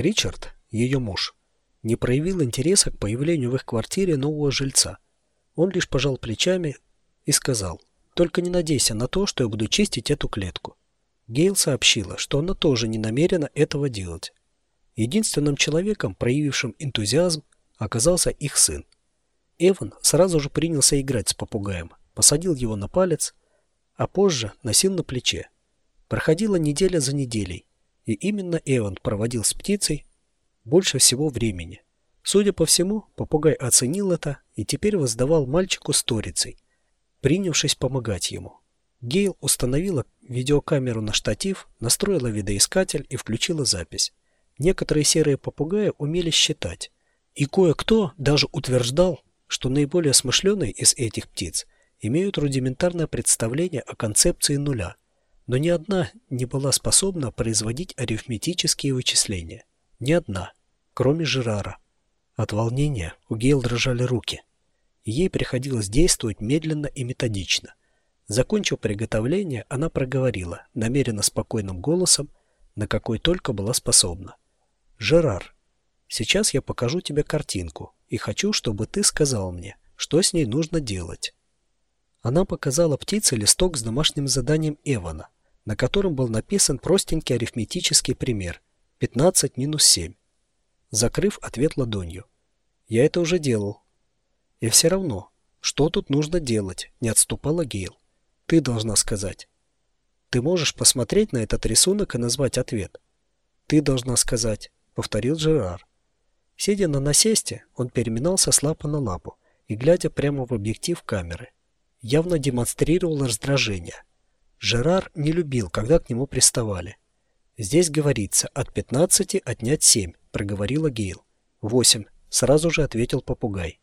Ричард, ее муж, не проявил интереса к появлению в их квартире нового жильца. Он лишь пожал плечами и сказал, «Только не надейся на то, что я буду чистить эту клетку». Гейл сообщила, что она тоже не намерена этого делать. Единственным человеком, проявившим энтузиазм, оказался их сын. Эван сразу же принялся играть с попугаем, посадил его на палец, а позже носил на плече. Проходила неделя за неделей, и именно Эван проводил с птицей больше всего времени. Судя по всему, попугай оценил это и теперь воздавал мальчику сторицей, принявшись помогать ему. Гейл установила видеокамеру на штатив, настроила видоискатель и включила запись. Некоторые серые попугаи умели считать, и кое-кто даже утверждал, что наиболее смышленые из этих птиц имеют рудиментарное представление о концепции нуля, но ни одна не была способна производить арифметические вычисления. Ни одна, кроме Жерара. От волнения у Гейл дрожали руки. ей приходилось действовать медленно и методично. Закончив приготовление, она проговорила, намеренно спокойным голосом, на какой только была способна. «Жерар, сейчас я покажу тебе картинку, и хочу, чтобы ты сказал мне, что с ней нужно делать». Она показала птице листок с домашним заданием Эвана, на котором был написан простенький арифметический пример 15 минус 7. Закрыв ответ ладонью. «Я это уже делал». «И все равно, что тут нужно делать?» – не отступала Гейл. «Ты должна сказать». «Ты можешь посмотреть на этот рисунок и назвать ответ?» «Ты должна сказать», — повторил Жерар. Сидя на насесте, он переминался с лапы на лапу и, глядя прямо в объектив камеры, явно демонстрировал раздражение. Жерар не любил, когда к нему приставали. «Здесь говорится, от 15 отнять 7», — проговорила Гейл. «Восемь», — сразу же ответил попугай.